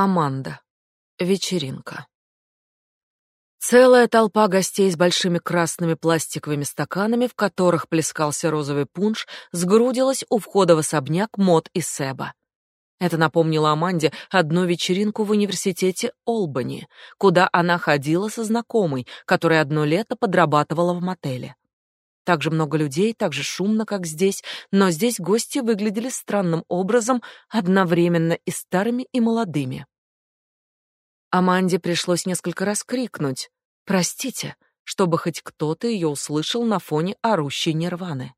Аманда. Вечеринка. Целая толпа гостей с большими красными пластиковыми стаканами, в которых плескался розовый пунш, сгрудилась у входа в особняк Мод и Себа. Это напомнило Аманде одну вечеринку в университете Олбани, куда она ходила со знакомой, которая одно лето подрабатывала в мотеле. Так же много людей, так же шумно, как здесь, но здесь гости выглядели странным образом, одновременно и старыми, и молодыми. Аманде пришлось несколько раз крикнуть «Простите», чтобы хоть кто-то ее услышал на фоне орущей нирваны.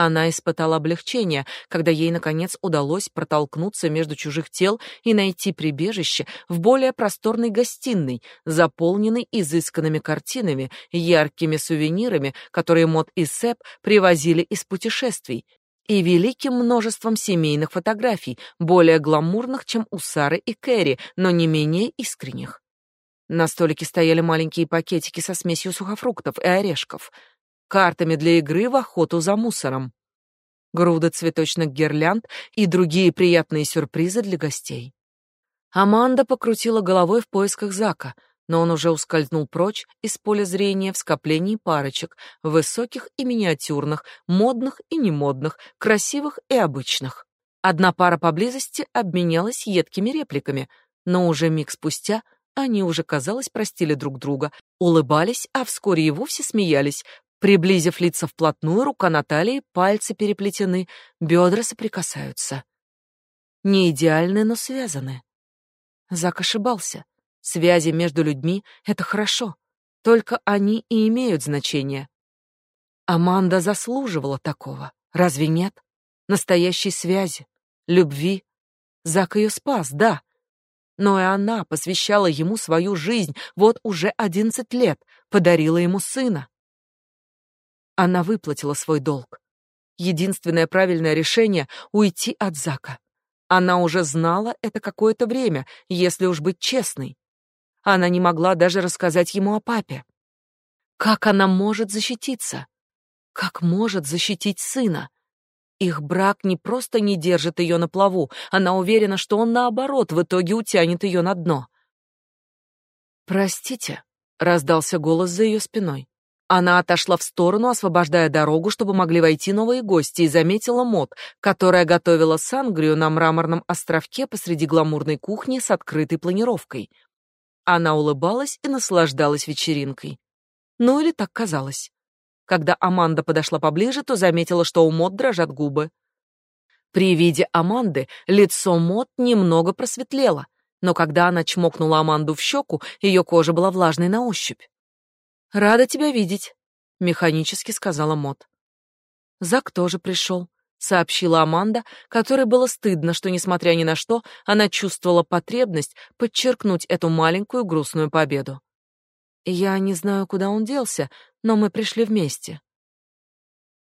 Она испытала облегчение, когда ей наконец удалось протолкнуться между чужих тел и найти прибежище в более просторной гостиной, заполненной изысканными картинами, яркими сувенирами, которые Мод и Сэп привозили из путешествий, и великим множеством семейных фотографий, более гламурных, чем у Сары и Кэрри, но не менее искренних. На столике стояли маленькие пакетики со смесью сухофруктов и орешков — картами для игры в охоту за мусором, груда цветочных гирлянд и другие приятные сюрпризы для гостей. Аманда покрутила головой в поисках Зака, но он уже ускользнул прочь из поля зрения в скоплении парочек, высоких и миниатюрных, модных и немодных, красивых и обычных. Одна пара поблизости обменялась едкими репликами, но уже миг спустя они уже, казалось, простили друг друга, улыбались, а вскоре и вовсе смеялись, Приблизив лица вплотную, рука Натальи, пальцы переплетены, бедра соприкасаются. Не идеальны, но связаны. Зак ошибался. Связи между людьми — это хорошо. Только они и имеют значение. Аманда заслуживала такого. Разве нет? Настоящей связи, любви. Зак ее спас, да. Но и она посвящала ему свою жизнь, вот уже одиннадцать лет, подарила ему сына. Она выплатила свой долг. Единственное правильное решение — уйти от Зака. Она уже знала это какое-то время, если уж быть честной. Она не могла даже рассказать ему о папе. Как она может защититься? Как может защитить сына? Их брак не просто не держит ее на плаву, она уверена, что он наоборот в итоге утянет ее на дно. Простите, раздался голос за ее спиной. Она отошла в сторону, освобождая дорогу, чтобы могли войти новые гости, и заметила Мод, которая готовила сангрию на мраморном островке посреди гламурной кухни с открытой планировкой. Она улыбалась и наслаждалась вечеринкой. Ну или так казалось. Когда Аманда подошла поближе, то заметила, что у Мод дрожат губы. При виде Аманды лицо Мод немного просветлело, но когда она чмокнула Аманду в щеку, ее кожа была влажной на ощупь. Рада тебя видеть, механически сказала Мот. Зак тоже пришел, сообщила Аманда, которой было стыдно, что несмотря ни на что, она чувствовала потребность подчеркнуть эту маленькую грустную победу. Я не знаю, куда он делся, но мы пришли вместе.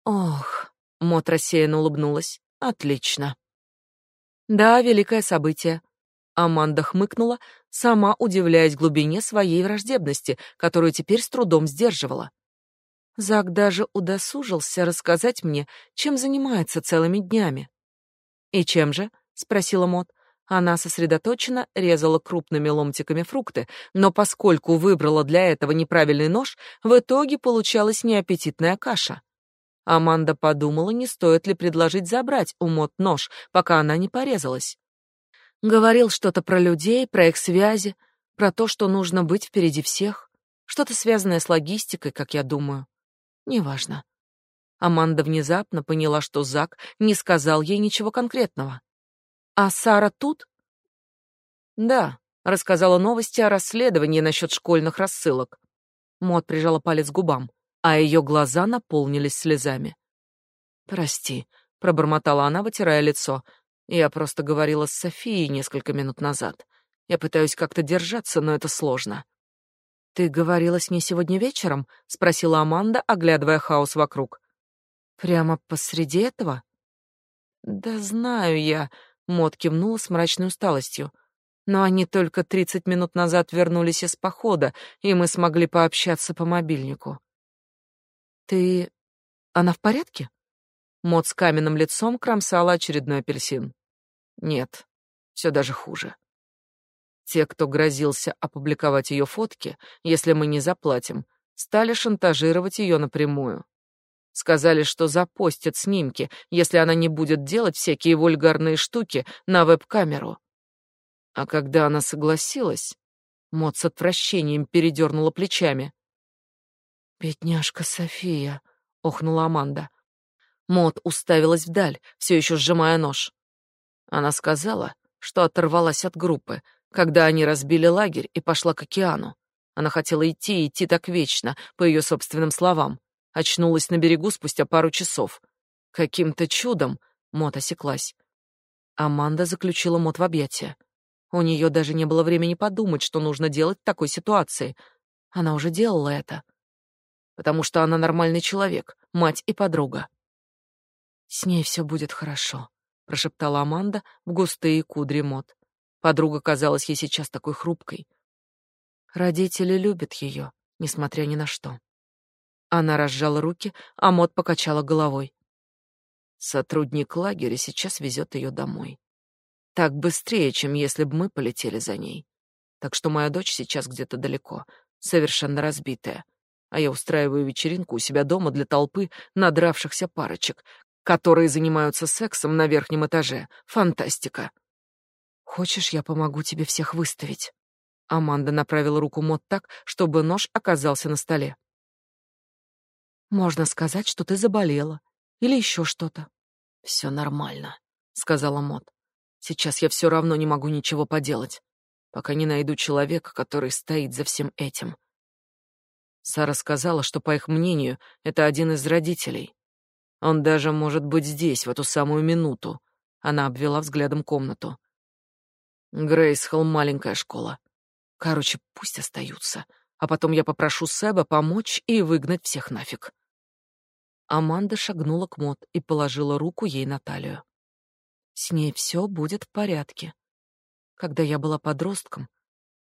Ох, Мот рассеянно улыбнулась. Отлично. Да, великое событие. Аманда хмыкнула, сама удивляясь глубине своей враждебности, которую теперь с трудом сдерживала. Зак даже удосужился рассказать мне, чем занимается целыми днями. «И чем же?» — спросила Мот. Она сосредоточенно резала крупными ломтиками фрукты, но поскольку выбрала для этого неправильный нож, в итоге получалась неаппетитная каша. Аманда подумала, не стоит ли предложить забрать у Мот нож, пока она не порезалась. Говорил что-то про людей, про их связи, про то, что нужно быть впереди всех, что-то связанное с логистикой, как я думаю. Неважно. Аманда внезапно поняла, что Зак не сказал ей ничего конкретного. А Сара тут? Да, рассказала новости о расследовании насчет школьных рассылок. Мот прижала палец к губам, а ее глаза наполнились слезами. Прости, пробормотала она, вытирая лицо. Я просто говорила с Софией несколько минут назад. Я пытаюсь как-то держаться, но это сложно. Ты говорила с ней сегодня вечером? спросила Аманда, оглядывая хаос вокруг. Прямо посреди этого? Да знаю я, Мот кивнула с мрачной усталостью. Но они только тридцать минут назад вернулись из похода, и мы смогли пообщаться по мобильнику. Ты она в порядке? Мот с каменным лицом кромсала очередной апельсин. Нет, все даже хуже. Те, кто грозился опубликовать ее фотки, если мы не заплатим, стали шантажировать ее напрямую. Сказали, что запостят снимки, если она не будет делать всякие вульгарные штуки на веб-камеру. А когда она согласилась, Мот с отвращением передернула плечами. «Бедняжка София», — охнула Аманда. Мот уставилась вдаль, все еще сжимая нож. Она сказала, что оторвалась от группы, когда они разбили лагерь и пошла к океану. Она хотела идти идти так вечно, по ее собственным словам. Очнулась на берегу спустя пару часов. Каким-то чудом Мот осеклась. Аманда заключила Мот в объятия. У нее даже не было времени подумать, что нужно делать в такой ситуации. Она уже делала это. Потому что она нормальный человек, мать и подруга. «С ней все будет хорошо», — прошептала Аманда в густые кудри Мот. Подруга казалась ей сейчас такой хрупкой. Родители любят ее, несмотря ни на что. Она разжала руки, а Мот покачала головой. Сотрудник лагеря сейчас везет ее домой. Так быстрее, чем если бы мы полетели за ней. Так что моя дочь сейчас где-то далеко, совершенно разбитая. А я устраиваю вечеринку у себя дома для толпы надравшихся парочек, которые занимаются сексом на верхнем этаже. Фантастика. Хочешь, я помогу тебе всех выставить? Аманда направила руку Мот так, чтобы нож оказался на столе. Можно сказать, что ты заболела или еще что-то. Все нормально, сказала Мот. Сейчас я все равно не могу ничего поделать, пока не найду человека, который стоит за всем этим. Сара сказала, что по их мнению, это один из родителей. Он даже может быть здесь в эту самую минуту. Она обвела взглядом комнату. Грейсхолл маленькая школа. Короче, пусть остаются. А потом я попрошу Себа помочь и выгнать всех нафиг. Аманда шагнула к Мот и положила руку ей на талию. С ней все будет в порядке. Когда я была подростком,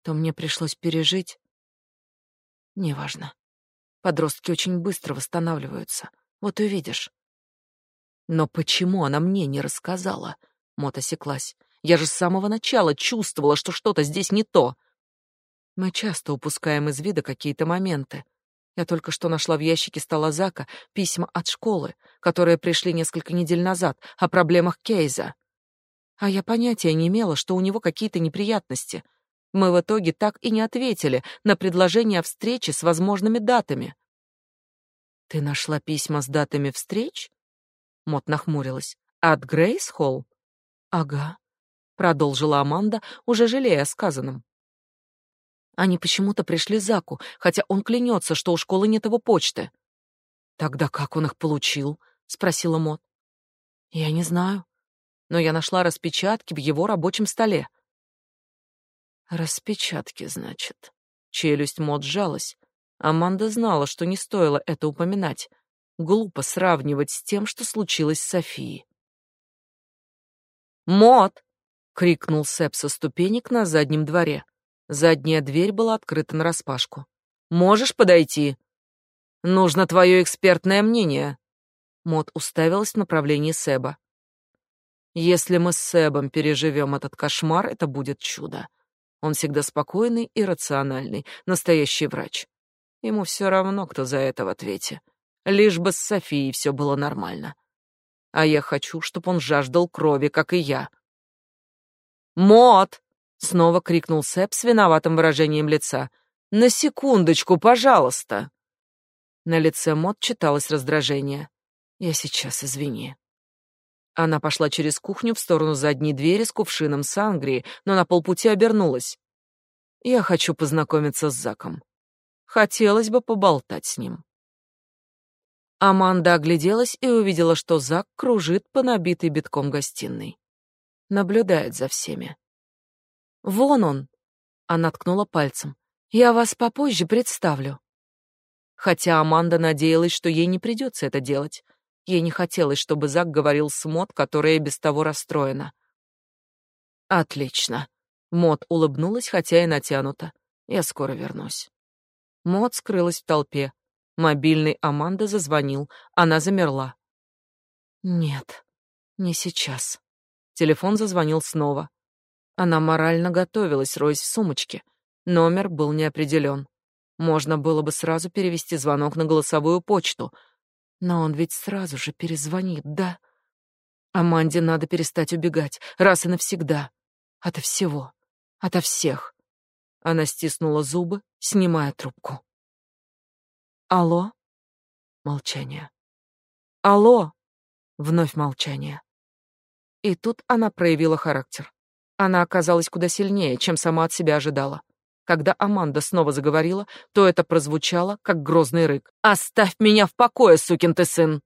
то мне пришлось пережить... Неважно. Подростки очень быстро восстанавливаются. Вот увидишь. Но почему она мне не рассказала? Мот осеклась. Я же с самого начала чувствовала, что что-то здесь не то. Мы часто упускаем из вида какие-то моменты. Я только что нашла в ящике стола Зака письма от школы, которые пришли несколько недель назад, о проблемах Кейза. А я понятия не имела, что у него какие-то неприятности. Мы в итоге так и не ответили на предложение о встрече с возможными датами. Ты нашла письма с датами встреч? Мот нахмурилась. От Грейс Холл? Ага, продолжила Аманда, уже жалея о сказанном. Они почему-то пришли Заку, хотя он клянется, что у школы нет его почты. Тогда как он их получил? спросила Мот. Я не знаю, но я нашла распечатки в его рабочем столе. Распечатки, значит. Челюсть Мот сжалась. Аманда знала, что не стоило это упоминать. Глупо сравнивать с тем, что случилось с Софией. «Мот!» — крикнул Сэп со ступенек на заднем дворе. Задняя дверь была открыта нараспашку. «Можешь подойти?» «Нужно твое экспертное мнение». Мот уставилась в направлении Себа. «Если мы с Себом переживем этот кошмар, это будет чудо. Он всегда спокойный и рациональный, настоящий врач. Ему все равно, кто за это в ответе. Лишь бы с Софией все было нормально. А я хочу, чтобы он жаждал крови, как и я». «Мот!» Снова крикнул Сэп с виноватым выражением лица. «На секундочку, пожалуйста!» На лице Мот читалось раздражение. «Я сейчас, извини». Она пошла через кухню в сторону задней двери с кувшином сангрии, но на полпути обернулась. «Я хочу познакомиться с Заком. Хотелось бы поболтать с ним». Аманда огляделась и увидела, что Зак кружит по набитой битком гостиной. Наблюдает за всеми. Вон он. Она ткнула пальцем. Я вас попозже представлю. Хотя Аманда надеялась, что ей не придется это делать. Ей не хотелось, чтобы Зак говорил с Мод, которая без того расстроена. Отлично. Мод улыбнулась, хотя и натянуто. Я скоро вернусь. Мод скрылась в толпе. Мобильный Аманда зазвонил. Она замерла. Нет, не сейчас. Телефон зазвонил снова. Она морально готовилась, роясь в сумочке. Номер был не определен. Можно было бы сразу перевести звонок на голосовую почту. Но он ведь сразу же перезвонит, да? Аманде надо перестать убегать, раз и навсегда. Ото всего, ото всех. Она стиснула зубы, снимая трубку. Алло? Молчание. Алло? Вновь молчание. И тут она проявила характер. Она оказалась куда сильнее, чем сама от себя ожидала. Когда Аманда снова заговорила, то это прозвучало, как грозный рык. «Оставь меня в покое, сукин ты сын!»